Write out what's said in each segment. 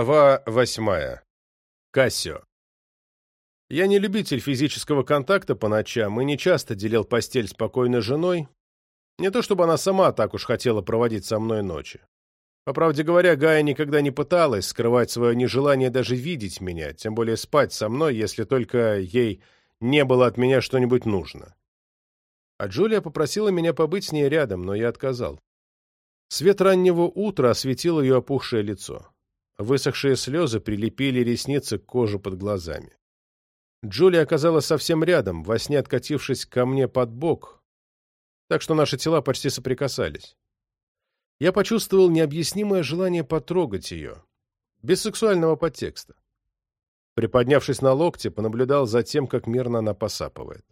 Глава восьмая. Кассио. Я не любитель физического контакта по ночам и не часто делил постель с покойной женой. Не то чтобы она сама так уж хотела проводить со мной ночи. По правде говоря, Гая никогда не пыталась скрывать свое нежелание даже видеть меня, тем более спать со мной, если только ей не было от меня что-нибудь нужно. А Джулия попросила меня побыть с ней рядом, но я отказал. Свет раннего утра осветил ее опухшее лицо. Высохшие слезы прилепили ресницы к коже под глазами. Джулия оказалась совсем рядом, во сне откатившись ко мне под бок, так что наши тела почти соприкасались. Я почувствовал необъяснимое желание потрогать ее, без сексуального подтекста. Приподнявшись на локте, понаблюдал за тем, как мирно она посапывает.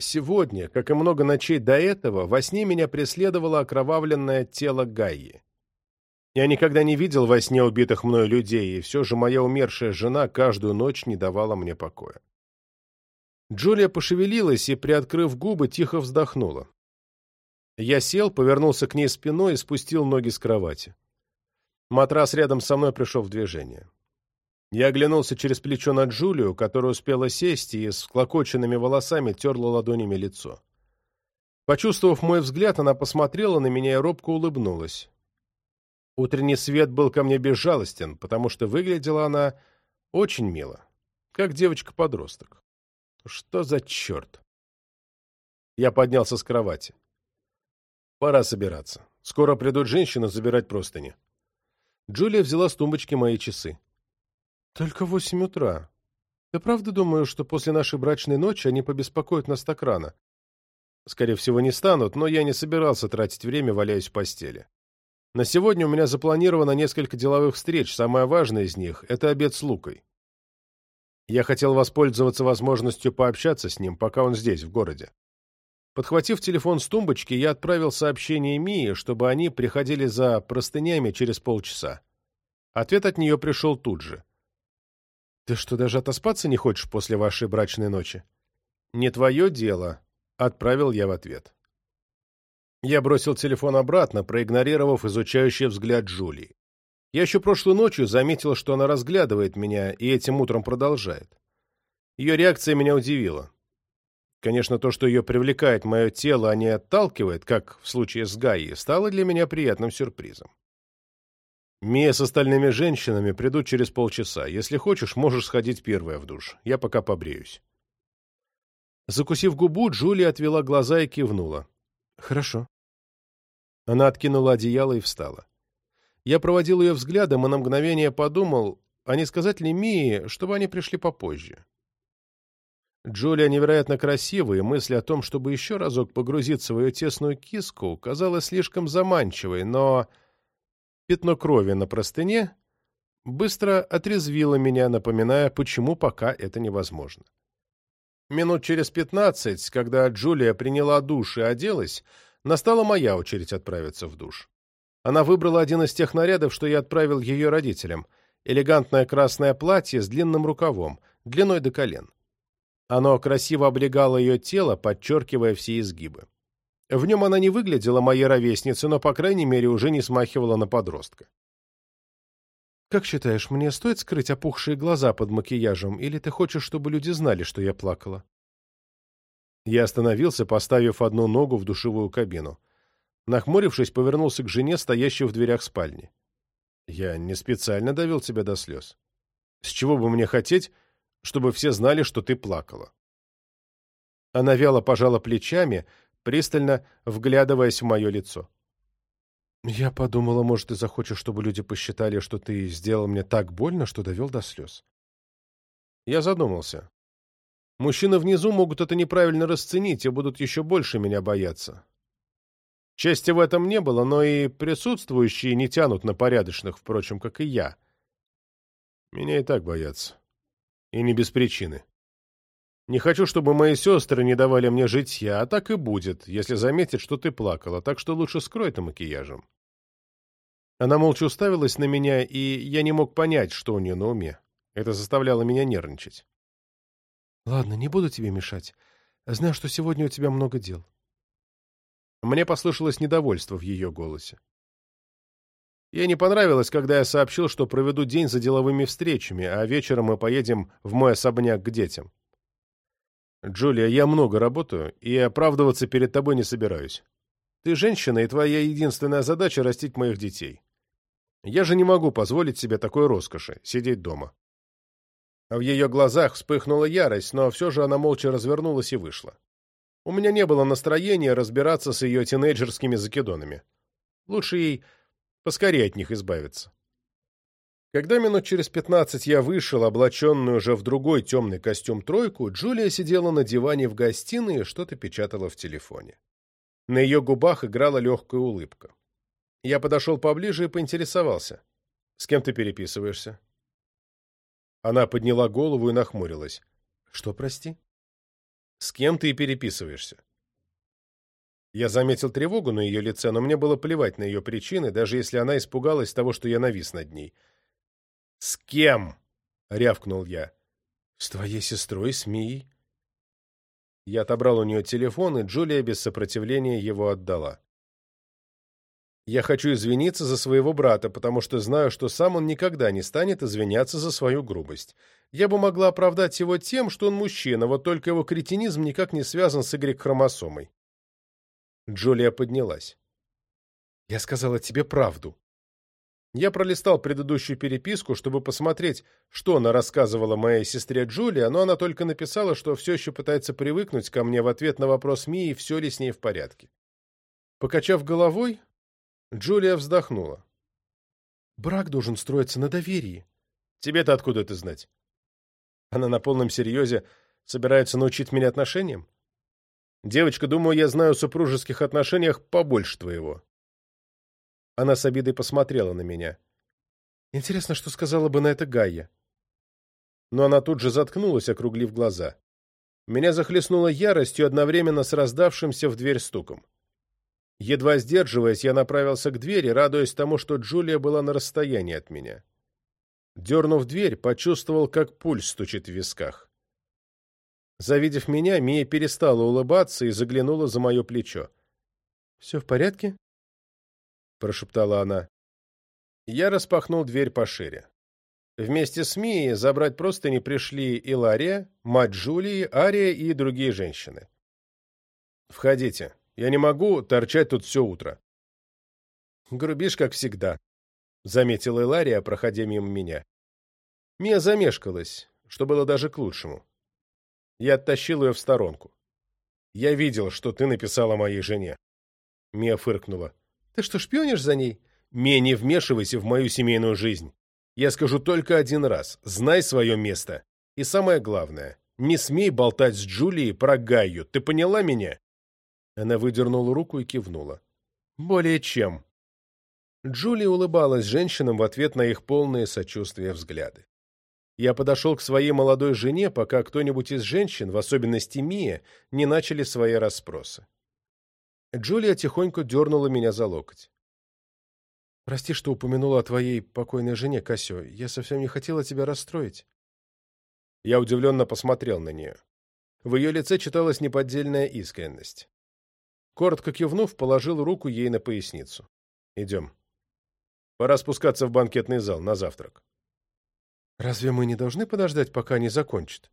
Сегодня, как и много ночей до этого, во сне меня преследовало окровавленное тело Гайи. Я никогда не видел во сне убитых мною людей, и все же моя умершая жена каждую ночь не давала мне покоя. Джулия пошевелилась и, приоткрыв губы, тихо вздохнула. Я сел, повернулся к ней спиной и спустил ноги с кровати. Матрас рядом со мной пришел в движение. Я оглянулся через плечо на Джулию, которая успела сесть и с всклокоченными волосами терла ладонями лицо. Почувствовав мой взгляд, она посмотрела на меня и робко улыбнулась. Утренний свет был ко мне безжалостен, потому что выглядела она очень мило, как девочка-подросток. Что за черт? Я поднялся с кровати. Пора собираться. Скоро придут женщины забирать простыни. Джулия взяла с тумбочки мои часы. Только восемь утра. Ты правда думаешь, что после нашей брачной ночи они побеспокоят нас так рано? Скорее всего, не станут, но я не собирался тратить время, валяясь в постели. На сегодня у меня запланировано несколько деловых встреч, самая важная из них – это обед с Лукой. Я хотел воспользоваться возможностью пообщаться с ним, пока он здесь, в городе. Подхватив телефон с тумбочки, я отправил сообщение Мии, чтобы они приходили за простынями через полчаса. Ответ от нее пришел тут же. «Ты что, даже отоспаться не хочешь после вашей брачной ночи?» «Не твое дело», — отправил я в ответ. Я бросил телефон обратно, проигнорировав изучающий взгляд Джулии. Я еще прошлой ночью заметил, что она разглядывает меня, и этим утром продолжает. Ее реакция меня удивила. Конечно, то, что ее привлекает мое тело, а не отталкивает, как в случае с Гаей, стало для меня приятным сюрпризом. Мия с остальными женщинами придут через полчаса. Если хочешь, можешь сходить первая в душ. Я пока побреюсь. Закусив губу, Джулия отвела глаза и кивнула. «Хорошо». Она откинула одеяло и встала. Я проводил ее взглядом и на мгновение подумал, а не сказать ли Мии, чтобы они пришли попозже. Джулия невероятно красивая, и мысль о том, чтобы еще разок погрузиться в ее тесную киску, казалась слишком заманчивой, но пятно крови на простыне быстро отрезвило меня, напоминая, почему пока это невозможно. Минут через пятнадцать, когда Джулия приняла душ и оделась, Настала моя очередь отправиться в душ. Она выбрала один из тех нарядов, что я отправил ее родителям. Элегантное красное платье с длинным рукавом, длиной до колен. Оно красиво облегало ее тело, подчеркивая все изгибы. В нем она не выглядела моей ровесницей, но, по крайней мере, уже не смахивала на подростка. «Как считаешь, мне стоит скрыть опухшие глаза под макияжем, или ты хочешь, чтобы люди знали, что я плакала?» Я остановился, поставив одну ногу в душевую кабину. Нахмурившись, повернулся к жене, стоящей в дверях спальни. «Я не специально довел тебя до слез. С чего бы мне хотеть, чтобы все знали, что ты плакала?» Она вяло пожала плечами, пристально вглядываясь в мое лицо. «Я подумала, может, ты захочешь, чтобы люди посчитали, что ты сделал мне так больно, что довел до слез». Я задумался. Мужчины внизу могут это неправильно расценить и будут еще больше меня бояться. Чести в этом не было, но и присутствующие не тянут на порядочных, впрочем, как и я. Меня и так боятся. И не без причины. Не хочу, чтобы мои сестры не давали мне житья, а так и будет, если заметят, что ты плакала, так что лучше скрой это макияжем. Она молча уставилась на меня, и я не мог понять, что у нее на уме. Это заставляло меня нервничать. Ладно, не буду тебе мешать. Знаю, что сегодня у тебя много дел. Мне послышалось недовольство в ее голосе. Ей не понравилось, когда я сообщил, что проведу день за деловыми встречами, а вечером мы поедем в мой особняк к детям. Джулия, я много работаю, и оправдываться перед тобой не собираюсь. Ты женщина, и твоя единственная задача — растить моих детей. Я же не могу позволить себе такой роскоши — сидеть дома. В ее глазах вспыхнула ярость, но все же она молча развернулась и вышла. У меня не было настроения разбираться с ее тинейджерскими закидонами. Лучше ей Поскорее от них избавиться. Когда минут через пятнадцать я вышел, облаченный уже в другой темный костюм-тройку, Джулия сидела на диване в гостиной и что-то печатала в телефоне. На ее губах играла легкая улыбка. Я подошел поближе и поинтересовался. «С кем ты переписываешься?» Она подняла голову и нахмурилась. «Что, прости?» «С кем ты и переписываешься?» Я заметил тревогу на ее лице, но мне было плевать на ее причины, даже если она испугалась того, что я навис над ней. «С кем?» — рявкнул я. «С твоей сестрой, с Мией». Я отобрал у нее телефон, и Джулия без сопротивления его отдала. «Я хочу извиниться за своего брата, потому что знаю, что сам он никогда не станет извиняться за свою грубость. Я бы могла оправдать его тем, что он мужчина, вот только его кретинизм никак не связан с Y-хромосомой. Джулия поднялась. «Я сказала тебе правду». Я пролистал предыдущую переписку, чтобы посмотреть, что она рассказывала моей сестре Джулия, но она только написала, что все еще пытается привыкнуть ко мне в ответ на вопрос Мии, все ли с ней в порядке. Покачав головой, Джулия вздохнула. «Брак должен строиться на доверии». «Тебе-то откуда это знать?» Она на полном серьезе собирается научить меня отношениям? Девочка, думаю, я знаю о супружеских отношениях побольше твоего. Она с обидой посмотрела на меня. Интересно, что сказала бы на это Гайя. Но она тут же заткнулась, округлив глаза. Меня захлестнула яростью одновременно с раздавшимся в дверь стуком. Едва сдерживаясь, я направился к двери, радуясь тому, что Джулия была на расстоянии от меня. Дернув дверь, почувствовал, как пульс стучит в висках. Завидев меня, Мия перестала улыбаться и заглянула за мое плечо. «Все в порядке?» — прошептала она. Я распахнул дверь пошире. Вместе с Мией забрать просто не пришли Илария, мать Джулии, Ария и другие женщины. «Входите. Я не могу торчать тут все утро». «Грубишь, как всегда», — заметила Илария, проходя мимо меня. Мия замешкалась, что было даже к лучшему. Я оттащил ее в сторонку. «Я видел, что ты написала моей жене». Мия фыркнула. «Ты что, шпионишь за ней?» «Мия, не вмешивайся в мою семейную жизнь. Я скажу только один раз. Знай свое место. И самое главное, не смей болтать с Джулией про Гайю. Ты поняла меня?» Она выдернула руку и кивнула. «Более чем». Джулия улыбалась женщинам в ответ на их полные сочувствия взгляды. Я подошел к своей молодой жене, пока кто-нибудь из женщин, в особенности Мия, не начали свои расспросы. Джулия тихонько дернула меня за локоть. «Прости, что упомянула о твоей покойной жене, Кассио. Я совсем не хотела тебя расстроить». Я удивленно посмотрел на нее. В ее лице читалась неподдельная искренность. Коротко кивнув, положил руку ей на поясницу. «Идем. Пора спускаться в банкетный зал на завтрак». «Разве мы не должны подождать, пока они закончат?»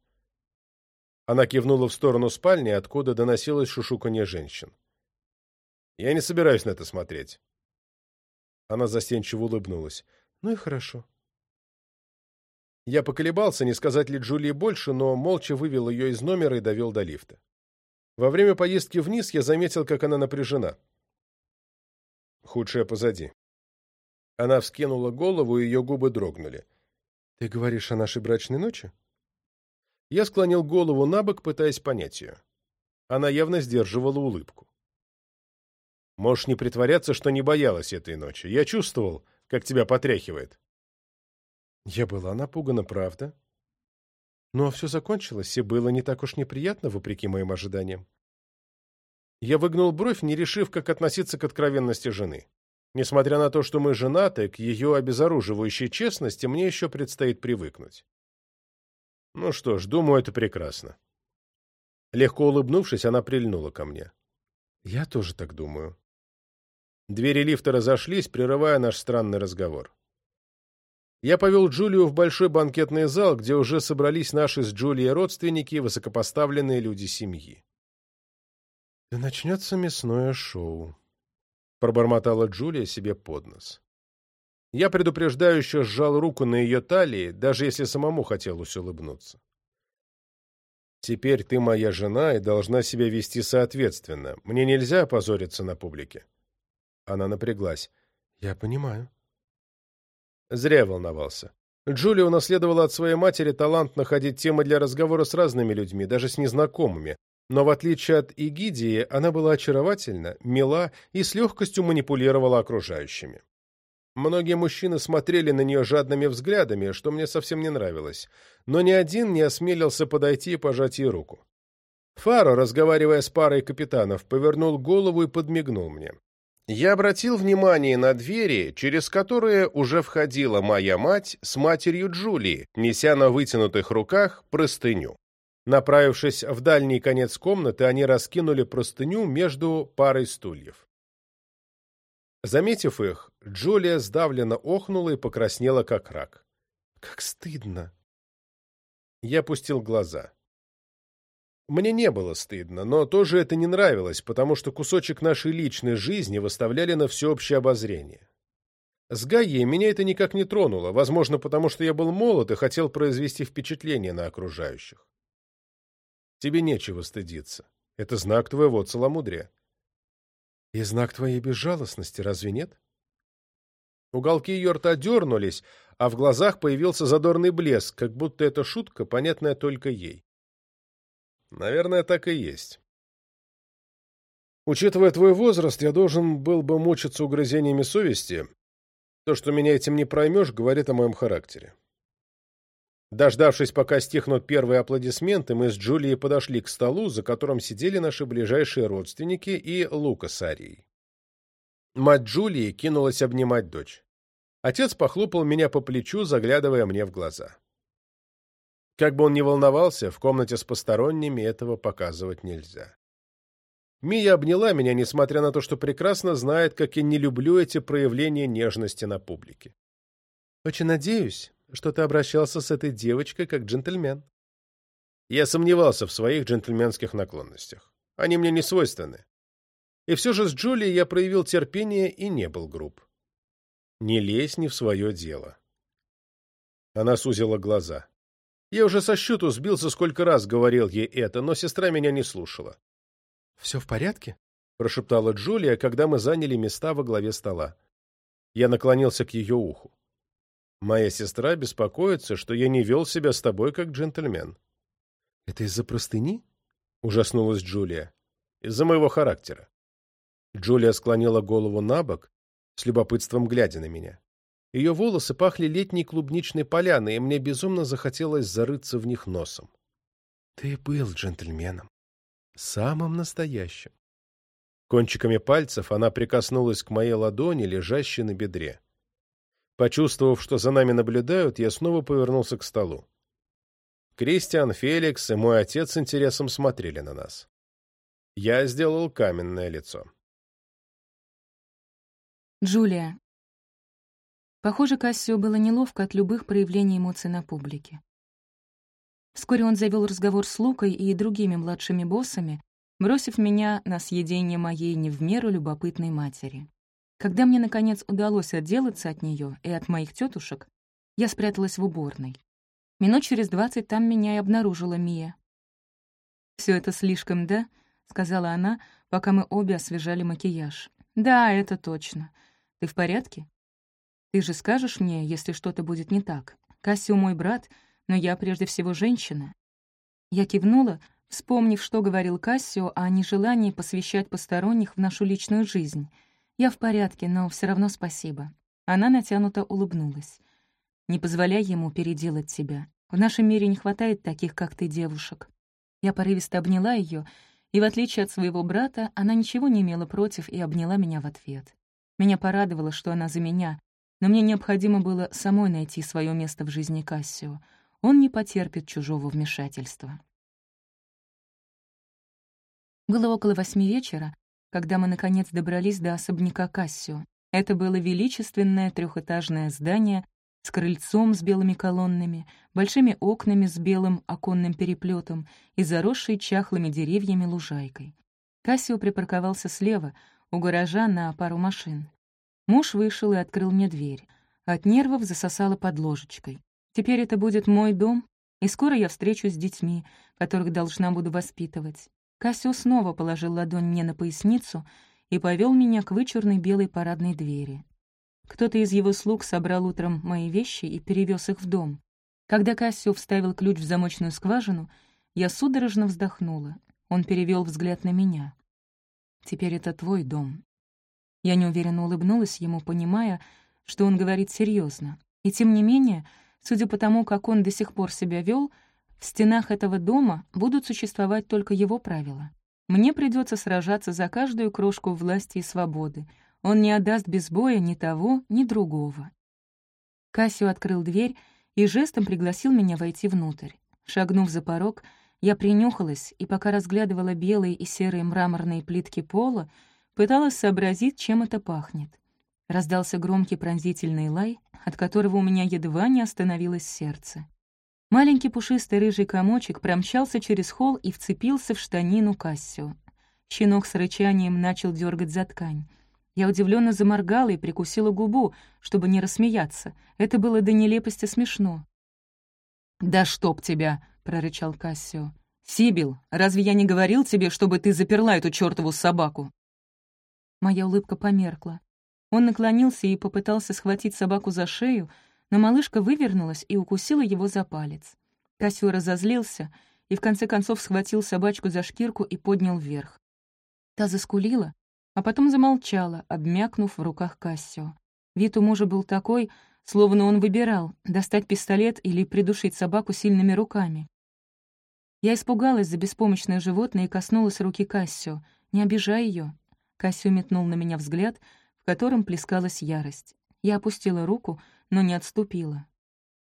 Она кивнула в сторону спальни, откуда доносилось шушуканье женщин. «Я не собираюсь на это смотреть». Она застенчиво улыбнулась. «Ну и хорошо». Я поколебался, не сказать ли Джулии больше, но молча вывел ее из номера и довел до лифта. Во время поездки вниз я заметил, как она напряжена. Худшее позади. Она вскинула голову, и ее губы дрогнули. «Ты говоришь о нашей брачной ночи?» Я склонил голову на бок, пытаясь понять ее. Она явно сдерживала улыбку. «Можешь не притворяться, что не боялась этой ночи. Я чувствовал, как тебя потряхивает». Я была напугана, правда. Но все закончилось, и было не так уж неприятно, вопреки моим ожиданиям. Я выгнул бровь, не решив, как относиться к откровенности жены. Несмотря на то, что мы женаты, к ее обезоруживающей честности мне еще предстоит привыкнуть. Ну что ж, думаю, это прекрасно. Легко улыбнувшись, она прильнула ко мне. Я тоже так думаю. Двери лифта разошлись, прерывая наш странный разговор. Я повел Джулию в большой банкетный зал, где уже собрались наши с Джулией родственники и высокопоставленные люди семьи. «Да начнется мясное шоу», — пробормотала Джулия себе под нос. Я предупреждающе сжал руку на ее талии, даже если самому хотелось улыбнуться. «Теперь ты моя жена и должна себя вести соответственно. Мне нельзя опозориться на публике». Она напряглась. «Я понимаю». Зря волновался. Джулия унаследовала от своей матери талант находить темы для разговора с разными людьми, даже с незнакомыми, но в отличие от Игидии, она была очаровательна, мила и с легкостью манипулировала окружающими. Многие мужчины смотрели на нее жадными взглядами, что мне совсем не нравилось, но ни один не осмелился подойти и пожать ей руку. Фаро, разговаривая с парой капитанов, повернул голову и подмигнул мне. Я обратил внимание на двери, через которые уже входила моя мать с матерью Джулии, неся на вытянутых руках простыню. Направившись в дальний конец комнаты, они раскинули простыню между парой стульев. Заметив их, Джулия сдавленно охнула и покраснела, как рак. «Как стыдно!» Я пустил глаза. Мне не было стыдно, но тоже это не нравилось, потому что кусочек нашей личной жизни выставляли на всеобщее обозрение. С Гаей меня это никак не тронуло, возможно, потому что я был молод и хотел произвести впечатление на окружающих. Тебе нечего стыдиться. Это знак твоего целомудрия. И знак твоей безжалостности, разве нет? Уголки ее рта дернулись, а в глазах появился задорный блеск, как будто эта шутка, понятная только ей. Наверное, так и есть. Учитывая твой возраст, я должен был бы мучиться угрызениями совести. То, что меня этим не проймешь, говорит о моем характере. Дождавшись, пока стихнут первые аплодисменты, мы с Джулией подошли к столу, за которым сидели наши ближайшие родственники и Лука с Арией. Мать Джулии кинулась обнимать дочь. Отец похлопал меня по плечу, заглядывая мне в глаза. Как бы он ни волновался, в комнате с посторонними этого показывать нельзя. Мия обняла меня, несмотря на то, что прекрасно знает, как я не люблю эти проявления нежности на публике. «Очень надеюсь, что ты обращался с этой девочкой как джентльмен». Я сомневался в своих джентльменских наклонностях. Они мне не свойственны. И все же с Джулией я проявил терпение и не был груб. Не лезь не в свое дело. Она сузила глаза. Я уже со счету сбился, сколько раз говорил ей это, но сестра меня не слушала. «Все в порядке?» — прошептала Джулия, когда мы заняли места во главе стола. Я наклонился к ее уху. «Моя сестра беспокоится, что я не вел себя с тобой как джентльмен». «Это из-за простыни?» — ужаснулась Джулия. «Из-за моего характера». Джулия склонила голову на бок, с любопытством глядя на меня. Ее волосы пахли летней клубничной поляной, и мне безумно захотелось зарыться в них носом. «Ты был джентльменом. Самым настоящим». Кончиками пальцев она прикоснулась к моей ладони, лежащей на бедре. Почувствовав, что за нами наблюдают, я снова повернулся к столу. Кристиан, Феликс и мой отец с интересом смотрели на нас. Я сделал каменное лицо. Джулия. Похоже, Кассио было неловко от любых проявлений эмоций на публике. Вскоре он завел разговор с Лукой и другими младшими боссами, бросив меня на съедение моей не в меру любопытной матери. Когда мне, наконец, удалось отделаться от нее и от моих тетушек, я спряталась в уборной. Минут через двадцать там меня и обнаружила Мия. Все это слишком, да?» — сказала она, пока мы обе освежали макияж. «Да, это точно. Ты в порядке? Ты же скажешь мне, если что-то будет не так. Кассио мой брат, но я прежде всего женщина». Я кивнула, вспомнив, что говорил Кассио о нежелании посвящать посторонних в нашу личную жизнь. «Я в порядке, но все равно спасибо». Она натянуто улыбнулась. «Не позволяй ему переделать тебя. В нашем мире не хватает таких, как ты, девушек». Я порывисто обняла ее, и, в отличие от своего брата, она ничего не имела против и обняла меня в ответ. Меня порадовало, что она за меня, но мне необходимо было самой найти свое место в жизни Кассио. Он не потерпит чужого вмешательства. Было около восьми вечера, когда мы, наконец, добрались до особняка Кассио. Это было величественное трехэтажное здание с крыльцом с белыми колоннами, большими окнами с белым оконным переплетом и заросшей чахлыми деревьями лужайкой. Кассио припарковался слева, у гаража на пару машин. Муж вышел и открыл мне дверь. От нервов засосало под ложечкой. Теперь это будет мой дом, и скоро я встречусь с детьми, которых должна буду воспитывать. Кассио снова положил ладонь мне на поясницу и повел меня к вычурной белой парадной двери. Кто-то из его слуг собрал утром мои вещи и перевез их в дом. Когда Кассио вставил ключ в замочную скважину, я судорожно вздохнула. Он перевел взгляд на меня. «Теперь это твой дом». Я неуверенно улыбнулась ему, понимая, что он говорит серьезно. И тем не менее, судя по тому, как он до сих пор себя вел, в стенах этого дома будут существовать только его правила. Мне придется сражаться за каждую крошку власти и свободы, он не отдаст без боя ни того, ни другого. Кассио открыл дверь и жестом пригласил меня войти внутрь. Шагнув за порог, я принюхалась и, пока разглядывала белые и серые мраморные плитки пола, пыталась сообразить, чем это пахнет. Раздался громкий пронзительный лай, от которого у меня едва не остановилось сердце. Маленький пушистый рыжий комочек промчался через холл и вцепился в штанину Кассио. Щенок с рычанием начал дергать за ткань. Я удивленно заморгала и прикусила губу, чтобы не рассмеяться. Это было до нелепости смешно. «Да чтоб тебя!» — прорычал Кассио. «Сибил, разве я не говорил тебе, чтобы ты заперла эту чёртову собаку?» Моя улыбка померкла. Он наклонился и попытался схватить собаку за шею, но малышка вывернулась и укусила его за палец. Кассио разозлился и в конце концов схватил собачку за шкирку и поднял вверх. Та заскулила, а потом замолчала, обмякнув в руках Кассио. Вид у мужа был такой, словно он выбирал, достать пистолет или придушить собаку сильными руками. Я испугалась за беспомощное животное и коснулась руки Кассио. «Не обижай ее. Кассио метнул на меня взгляд, в котором плескалась ярость. Я опустила руку, но не отступила.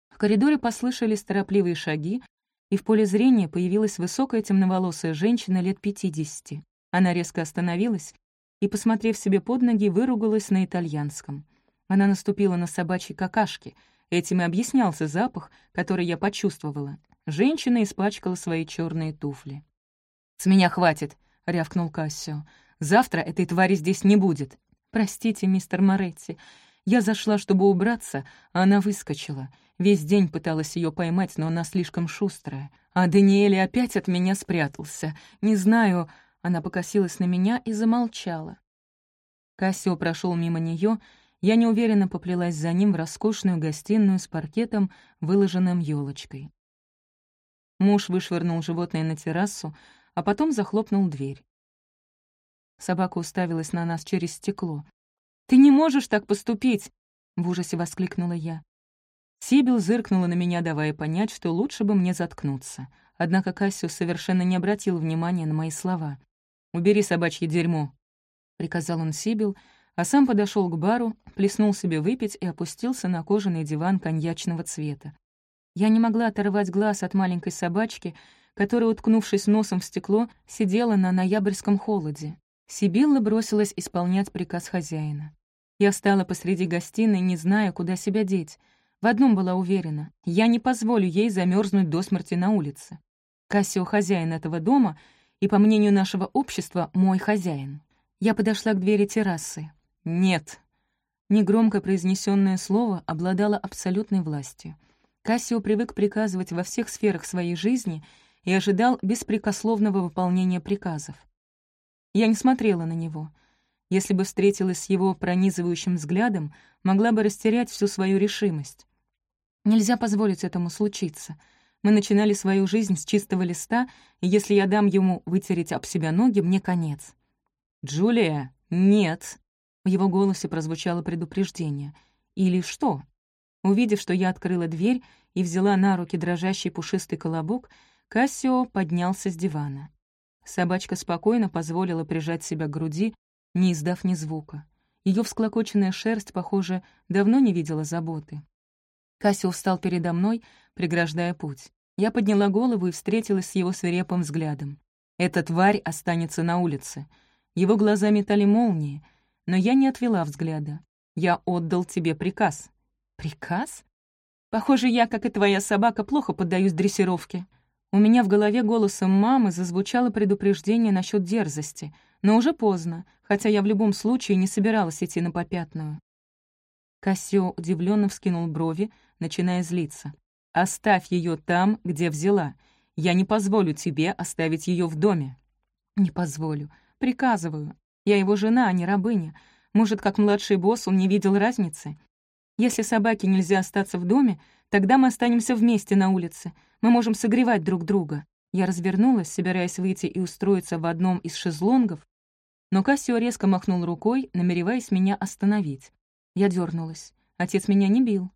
В коридоре послышались торопливые шаги, и в поле зрения появилась высокая темноволосая женщина лет пятидесяти. Она резко остановилась и, посмотрев себе под ноги, выругалась на итальянском. Она наступила на собачьи какашки. Этим и объяснялся запах, который я почувствовала. Женщина испачкала свои черные туфли. «С меня хватит», — рявкнул Кассио. «Завтра этой твари здесь не будет». «Простите, мистер Моретти. Я зашла, чтобы убраться, а она выскочила. Весь день пыталась ее поймать, но она слишком шустрая. А Даниэль опять от меня спрятался. Не знаю, она покосилась на меня и замолчала. Кассио прошел мимо нее, я неуверенно поплелась за ним в роскошную гостиную с паркетом, выложенным елочкой. Муж вышвырнул животное на террасу, а потом захлопнул дверь. Собака уставилась на нас через стекло. «Ты не можешь так поступить!» — в ужасе воскликнула я. Сибил зыркнула на меня, давая понять, что лучше бы мне заткнуться. Однако Кассио совершенно не обратил внимания на мои слова. «Убери собачье дерьмо», — приказал он Сибил, а сам подошел к бару, плеснул себе выпить и опустился на кожаный диван коньячного цвета. Я не могла оторвать глаз от маленькой собачки, которая, уткнувшись носом в стекло, сидела на ноябрьском холоде. Сибилла бросилась исполнять приказ хозяина. Я встала посреди гостиной, не зная, куда себя деть. В одном была уверена — я не позволю ей замерзнуть до смерти на улице. Кассио — хозяин этого дома — и, по мнению нашего общества, мой хозяин. Я подошла к двери террасы. «Нет». Негромко произнесенное слово обладало абсолютной властью. Кассио привык приказывать во всех сферах своей жизни и ожидал беспрекословного выполнения приказов. Я не смотрела на него. Если бы встретилась с его пронизывающим взглядом, могла бы растерять всю свою решимость. Нельзя позволить этому случиться — мы начинали свою жизнь с чистого листа, и если я дам ему вытереть об себя ноги, мне конец. «Джулия, нет!» В его голосе прозвучало предупреждение. «Или что?» Увидев, что я открыла дверь и взяла на руки дрожащий пушистый колобок, Кассио поднялся с дивана. Собачка спокойно позволила прижать себя к груди, не издав ни звука. Ее всклокоченная шерсть, похоже, давно не видела заботы. Кассио встал передо мной, преграждая путь. Я подняла голову и встретилась с его свирепым взглядом. «Эта тварь останется на улице. Его глаза метали молнии, но я не отвела взгляда. «Я отдал тебе приказ». «Приказ?» Похоже, я, как и твоя собака, плохо поддаюсь дрессировке. У меня в голове голосом мамы зазвучало предупреждение насчет дерзости, но уже поздно, хотя я в любом случае не собиралась идти на попятную. Кассио удивленно вскинул брови, начиная злиться. «Оставь ее там, где взяла. Я не позволю тебе оставить ее в доме». «Не позволю. Приказываю. Я его жена, а не рабыня. Может, как младший босс он не видел разницы? Если собаке нельзя остаться в доме, тогда мы останемся вместе на улице. Мы можем согревать друг друга». Я развернулась, собираясь выйти и устроиться в одном из шезлонгов, но Кассио резко махнул рукой, намереваясь меня остановить. Я дернулась. Отец меня не бил.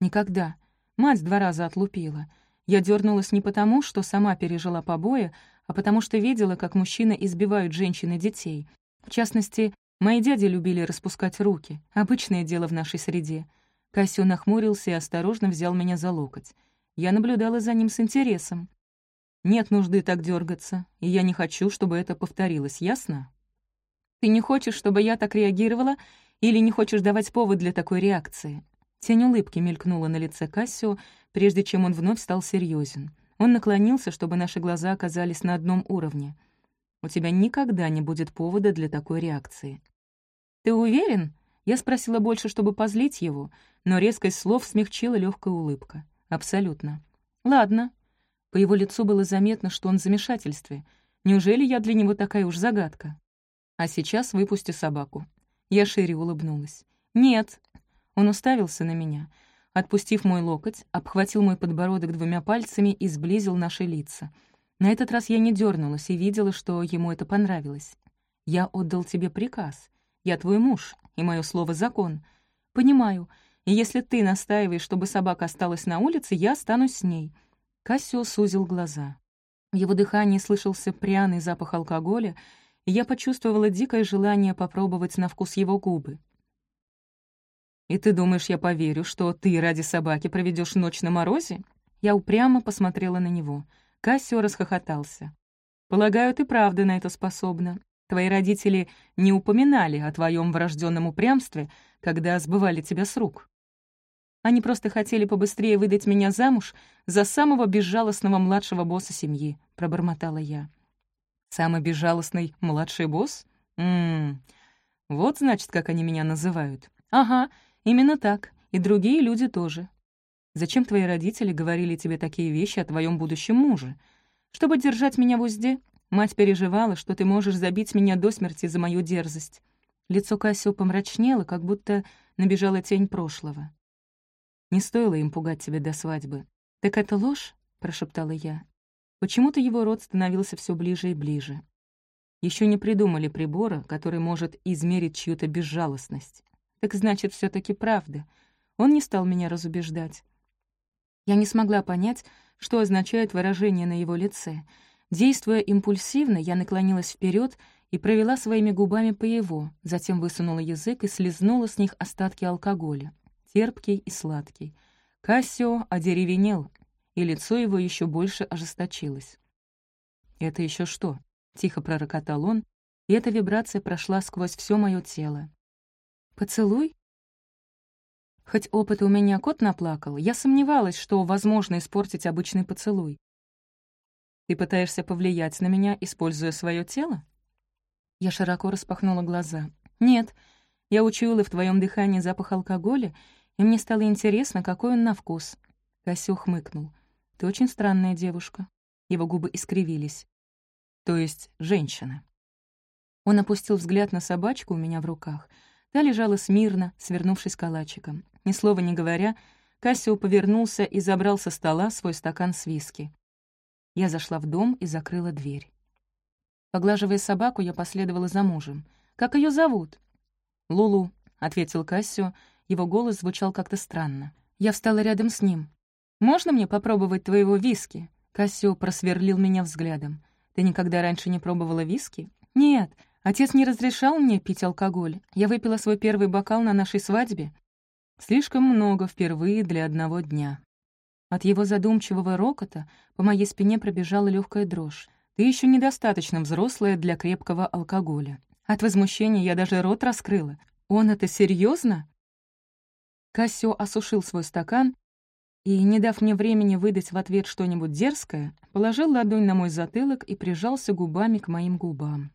Никогда. Мать два раза отлупила. Я дернулась не потому, что сама пережила побои, а потому что видела, как мужчины избивают женщин и детей. В частности, мои дяди любили распускать руки. Обычное дело в нашей среде. Кассио нахмурился и осторожно взял меня за локоть. Я наблюдала за ним с интересом. Нет нужды так дергаться, и я не хочу, чтобы это повторилось, ясно? Ты не хочешь, чтобы я так реагировала, или не хочешь давать повод для такой реакции?» Тень улыбки мелькнула на лице Кассио, прежде чем он вновь стал серьезен. Он наклонился, чтобы наши глаза оказались на одном уровне. «У тебя никогда не будет повода для такой реакции». «Ты уверен?» Я спросила больше, чтобы позлить его, но резкость слов смягчила легкая улыбка. «Абсолютно». «Ладно». По его лицу было заметно, что он в замешательстве. Неужели я для него такая уж загадка? А сейчас выпусти собаку. Я шире улыбнулась. «Нет». Он уставился на меня. Отпустив мой локоть, обхватил мой подбородок двумя пальцами и сблизил наши лица. На этот раз я не дернулась и видела, что ему это понравилось. «Я отдал тебе приказ. Я твой муж, и мое слово — закон. Понимаю, и если ты настаиваешь, чтобы собака осталась на улице, я останусь с ней». Кассио сузил глаза. В его дыхании слышался пряный запах алкоголя, и я почувствовала дикое желание попробовать на вкус его губы. «И ты думаешь, я поверю, что ты ради собаки проведешь ночь на морозе?» Я упрямо посмотрела на него. Кассио расхохотался. «Полагаю, ты правда на это способна. Твои родители не упоминали о твоем врожденном упрямстве, когда сбывали тебя с рук. Они просто хотели побыстрее выдать меня замуж за самого безжалостного младшего босса семьи», — пробормотала я. Самый безжалостный младший босс? Ммм, вот значит, как они меня называют. Ага, именно так. И другие люди тоже. Зачем твои родители говорили тебе такие вещи о твоем будущем муже? Чтобы держать меня в узде? Мать переживала, что ты можешь забить меня до смерти за мою дерзость. Лицо Кассио помрачнело, как будто набежала тень прошлого. «Не стоило им пугать тебя до свадьбы». «Так это ложь?» — прошептала я. Почему-то его рот становился все ближе и ближе. Еще не придумали прибора, который может измерить чью-то безжалостность. Так значит, все таки правда. Он не стал меня разубеждать. Я не смогла понять, что означает выражение на его лице. Действуя импульсивно, я наклонилась вперед и провела своими губами по его, затем высунула язык и слезнула с них остатки алкоголя, терпкий и сладкий. Кассио одеревенел, и лицо его еще больше ожесточилось. «Это еще что?» — тихо пророкотал он, и эта вибрация прошла сквозь все мое тело. «Поцелуй?» Хоть опыт у меня кот наплакал, я сомневалась, что возможно испортить обычный поцелуй. «Ты пытаешься повлиять на меня, используя свое тело?» Я широко распахнула глаза. «Нет, я учуяла в твоем дыхании запах алкоголя, и мне стало интересно, какой он на вкус». Касю хмыкнул. Ты очень странная девушка». Его губы искривились. «То есть женщина». Он опустил взгляд на собачку у меня в руках. Та лежала смирно, свернувшись калачиком. Ни слова не говоря, Кассио повернулся и забрал со стола свой стакан с виски. Я зашла в дом и закрыла дверь. Поглаживая собаку, я последовала за мужем. «Как ее зовут?» «Лулу», — ответил Кассио. Его голос звучал как-то странно. Я встала рядом с ним. «Можно мне попробовать твоего виски?» Кассио просверлил меня взглядом. «Ты никогда раньше не пробовала виски?» «Нет, отец не разрешал мне пить алкоголь. Я выпила свой первый бокал на нашей свадьбе. Слишком много впервые для одного дня». От его задумчивого рокота по моей спине пробежала легкая дрожь. Ты еще недостаточно взрослая для крепкого алкоголя. От возмущения я даже рот раскрыла. Он это серьезно? Кассио осушил свой стакан и, не дав мне времени выдать в ответ что-нибудь дерзкое, положил ладонь на мой затылок и прижался губами к моим губам.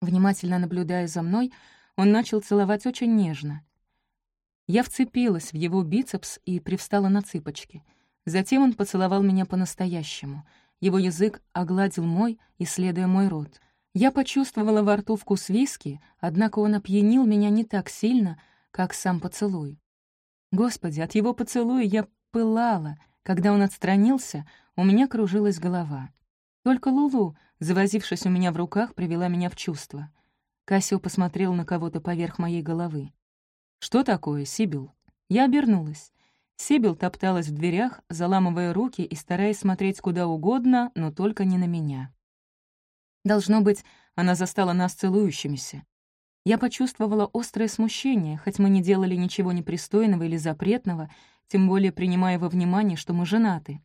Внимательно наблюдая за мной, он начал целовать очень нежно. Я вцепилась в его бицепс и привстала на цыпочки. Затем он поцеловал меня по-настоящему. Его язык огладил мой, исследуя мой рот. Я почувствовала во рту вкус виски, однако он опьянил меня не так сильно, как сам поцелуй. Господи, от его поцелуя я пылала. Когда он отстранился, у меня кружилась голова. Только Лулу, завозившись у меня в руках, привела меня в чувство. Кассио посмотрел на кого-то поверх моей головы. «Что такое, Сибил?» Я обернулась. Сибил топталась в дверях, заламывая руки и стараясь смотреть куда угодно, но только не на меня. Должно быть, она застала нас целующимися. Я почувствовала острое смущение, хоть мы не делали ничего непристойного или запретного, тем более принимая во внимание, что мы женаты.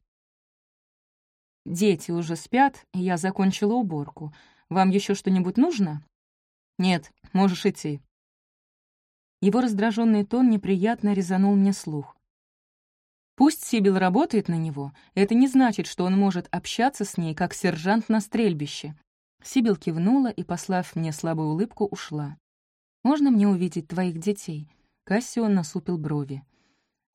«Дети уже спят, и я закончила уборку. Вам еще что-нибудь нужно?» «Нет, можешь идти», его раздраженный тон неприятно резанул мне слух. Пусть Сибил работает на него, это не значит, что он может общаться с ней, как сержант на стрельбище. Сибил кивнула и, послав мне слабую улыбку, ушла. «Можно мне увидеть твоих детей?» Кассион насупил брови.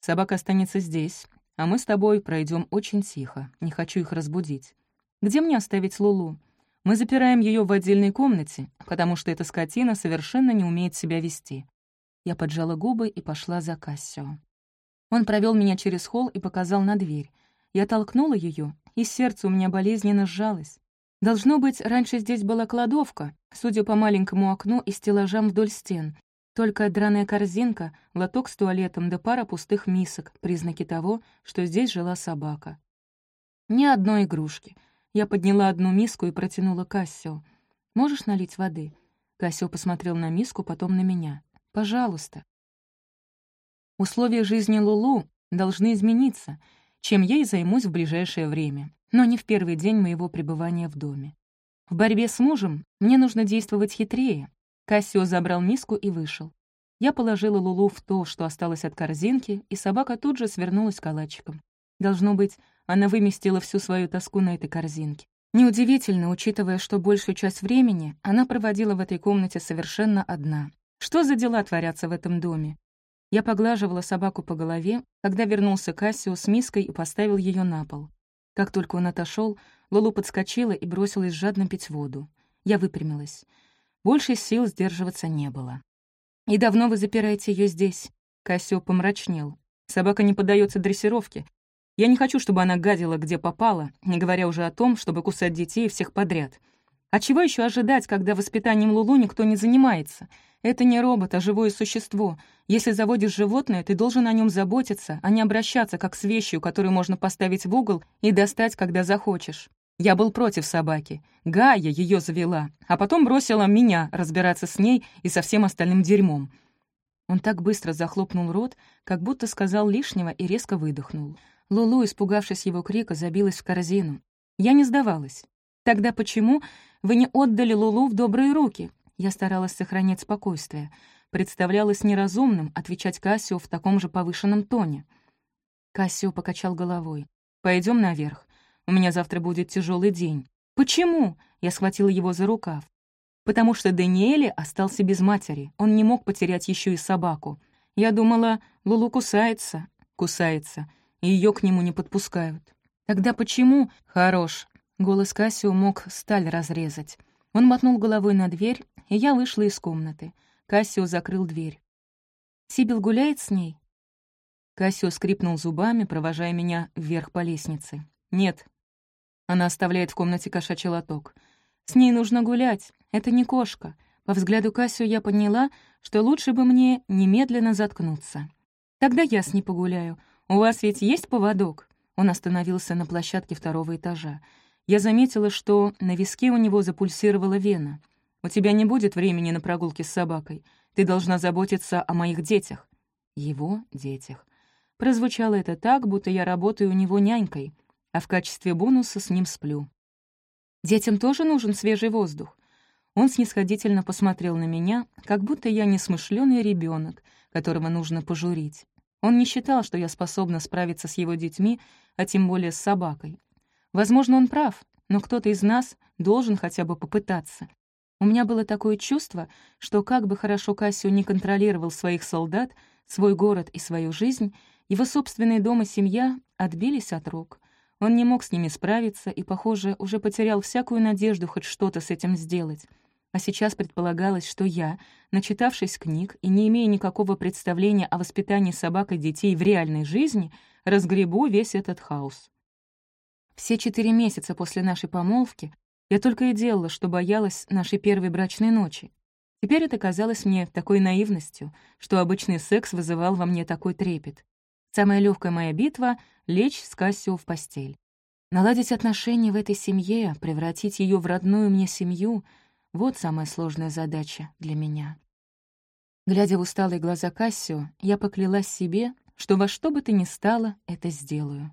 «Собака останется здесь, а мы с тобой пройдем очень тихо. Не хочу их разбудить. Где мне оставить Лулу? Мы запираем ее в отдельной комнате, потому что эта скотина совершенно не умеет себя вести. Я поджала губы и пошла за Кассио. Он провел меня через холл и показал на дверь. Я толкнула ее, и сердце у меня болезненно сжалось. Должно быть, раньше здесь была кладовка, судя по маленькому окну и стеллажам вдоль стен. Только драная корзинка, лоток с туалетом да пара пустых мисок, признаки того, что здесь жила собака. Ни одной игрушки. Я подняла одну миску и протянула Кассио. «Можешь налить воды?» Кассио посмотрел на миску, потом на меня. Пожалуйста. Условия жизни Лулу должны измениться, чем я и займусь в ближайшее время, но не в первый день моего пребывания в доме. В борьбе с мужем мне нужно действовать хитрее. Кассио забрал миску и вышел. Я положила Лулу в то, что осталось от корзинки, и собака тут же свернулась калачиком. Должно быть, она выместила всю свою тоску на этой корзинке. Неудивительно, учитывая, что большую часть времени она проводила в этой комнате совершенно одна. Что за дела творятся в этом доме? Я поглаживала собаку по голове, когда вернулся Кассио с миской и поставил ее на пол. Как только он отошел, Лулу подскочила и бросилась жадно пить воду. Я выпрямилась. Больше сил сдерживаться не было. «И давно вы запираете ее здесь?» Кассио помрачнел. «Собака не поддается дрессировке. Я не хочу, чтобы она гадила, где попала, не говоря уже о том, чтобы кусать детей всех подряд. А чего еще ожидать, когда воспитанием Лулу никто не занимается?» Это не робот, а живое существо. Если заводишь животное, ты должен о нем заботиться, а не обращаться как с вещью, которую можно поставить в угол и достать, когда захочешь. Я был против собаки. Гая ее завела, а потом бросила меня разбираться с ней и со всем остальным дерьмом. Он так быстро захлопнул рот, как будто сказал лишнего и резко выдохнул. Лулу, испугавшись его крика, забилась в корзину. Я не сдавалась. «Тогда почему вы не отдали Лулу в добрые руки? Я старалась сохранять спокойствие. Представлялось неразумным отвечать Кассио в таком же повышенном тоне. Кассио покачал головой. Пойдем наверх. У меня завтра будет тяжелый день. Почему? Я схватила его за рукав. Потому что Даниэле остался без матери. Он не мог потерять еще и собаку. Я думала, Лулу кусается. Кусается. И ее к нему не подпускают. Тогда почему? Хорош. Голос Кассио мог сталь разрезать. Он мотнул головой на дверь, и я вышла из комнаты. Кассио закрыл дверь. «Сибил гуляет с ней?» Кассио скрипнул зубами, провожая меня вверх по лестнице. «Нет». Она оставляет в комнате кошачий лоток. «С ней нужно гулять. Это не кошка». По взгляду Кассио я поняла, что лучше бы мне немедленно заткнуться. «Тогда я с ней погуляю. У вас ведь есть поводок?» Он остановился на площадке второго этажа. Я заметила, что на виске у него запульсировала вена. У тебя не будет времени на прогулки с собакой. Ты должна заботиться о моих детях». Его детях. Прозвучало это так, будто я работаю у него нянькой, а в качестве бонуса с ним сплю. Детям тоже нужен свежий воздух. Он снисходительно посмотрел на меня, как будто я несмышленый ребенок, которого нужно пожурить. Он не считал, что я способна справиться с его детьми, а тем более с собакой. Возможно, он прав, но кто-то из нас должен хотя бы попытаться. У меня было такое чувство, что как бы хорошо Кассио не контролировал своих солдат, свой город и свою жизнь, его собственный дом и семья отбились от рук. Он не мог с ними справиться и, похоже, уже потерял всякую надежду хоть что-то с этим сделать. А сейчас предполагалось, что я, начитавшись книг и не имея никакого представления о воспитании собак и детей в реальной жизни, разгребу весь этот хаос. Все четыре месяца после нашей помолвки я только и делала, что боялась нашей первой брачной ночи. Теперь это казалось мне такой наивностью, что обычный секс вызывал во мне такой трепет. Самая легкая моя битва — лечь с Кассио в постель. Наладить отношения в этой семье, превратить ее в родную мне семью — вот самая сложная задача для меня. Глядя в усталые глаза Кассио, я поклялась себе, что во что бы то ни стало это сделаю.